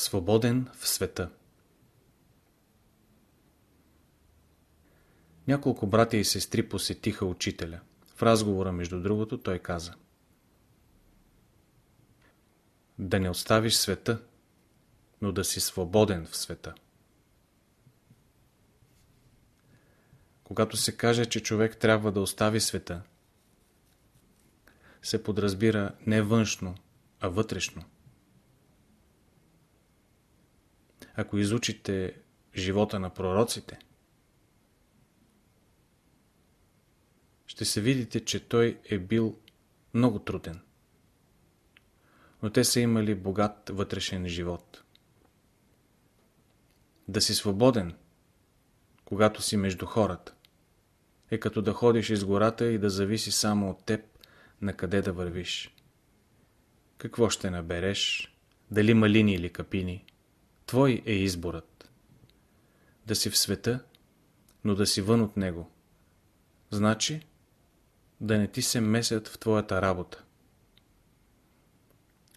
Свободен в света Няколко братя и сестри посетиха учителя. В разговора, между другото, той каза Да не оставиш света, но да си свободен в света. Когато се каже, че човек трябва да остави света, се подразбира не външно, а вътрешно. Ако изучите живота на пророците, ще се видите, че той е бил много труден. Но те са имали богат вътрешен живот. Да си свободен, когато си между хората, е като да ходиш из гората и да зависи само от теб, на къде да вървиш. Какво ще набереш, дали малини или капини, твой е изборът. Да си в света, но да си вън от него. Значи, да не ти се месят в твоята работа.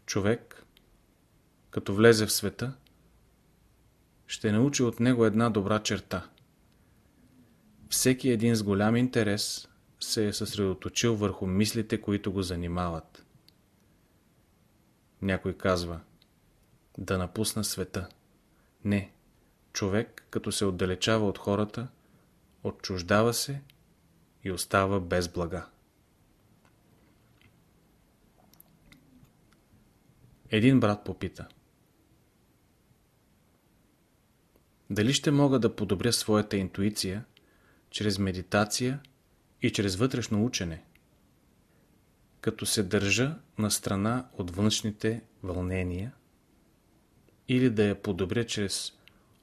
Човек, като влезе в света, ще научи от него една добра черта. Всеки един с голям интерес се е съсредоточил върху мислите, които го занимават. Някой казва да напусна света. Не, човек, като се отдалечава от хората, отчуждава се и остава без блага. Един брат попита. Дали ще мога да подобря своята интуиция чрез медитация и чрез вътрешно учене, като се държа на страна от външните вълнения или да я подобря чрез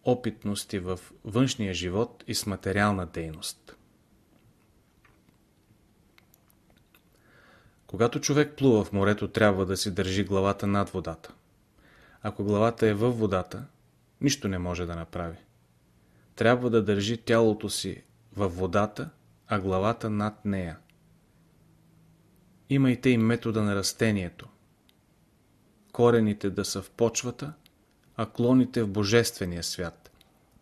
опитности в външния живот и с материална дейност. Когато човек плува в морето, трябва да си държи главата над водата. Ако главата е във водата, нищо не може да направи. Трябва да държи тялото си във водата, а главата над нея. Имайте и метода на растението. Корените да са в почвата, а клоните в божествения свят,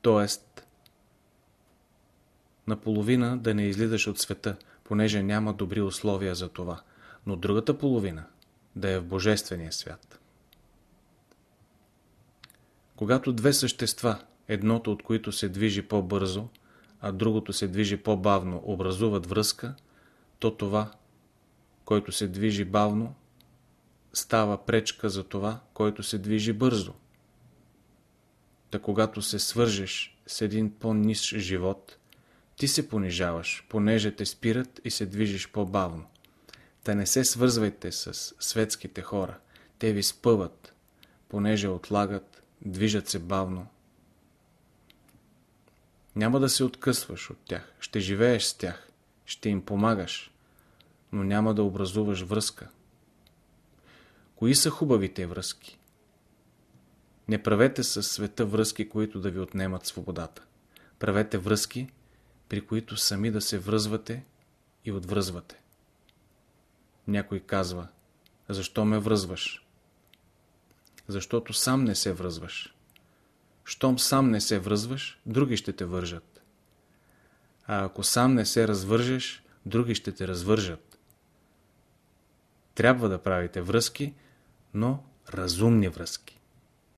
т.е. наполовина да не излизаш от света, понеже няма добри условия за това – но другата половина да е в Божествения свят. Когато две същества, едното от които се движи по-бързо, а другото се движи по-бавно, образуват връзка, то това, който се движи бавно, става пречка за това, който се движи бързо. Та когато се свържеш с един по-нисш живот, ти се понижаваш, понеже те спират и се движиш по-бавно. Та не се свързвайте с светските хора. Те ви спъват, понеже отлагат, движат се бавно. Няма да се откъсваш от тях. Ще живееш с тях. Ще им помагаш. Но няма да образуваш връзка. Кои са хубавите връзки? Не правете със света връзки, които да ви отнемат свободата. Правете връзки, при които сами да се връзвате и отвръзвате. Някой казва, защо ме връзваш? Защото сам не се връзваш. Щом сам не се връзваш, други ще те вържат. А ако сам не се развържеш, други ще те развържат. Трябва да правите връзки, но разумни връзки.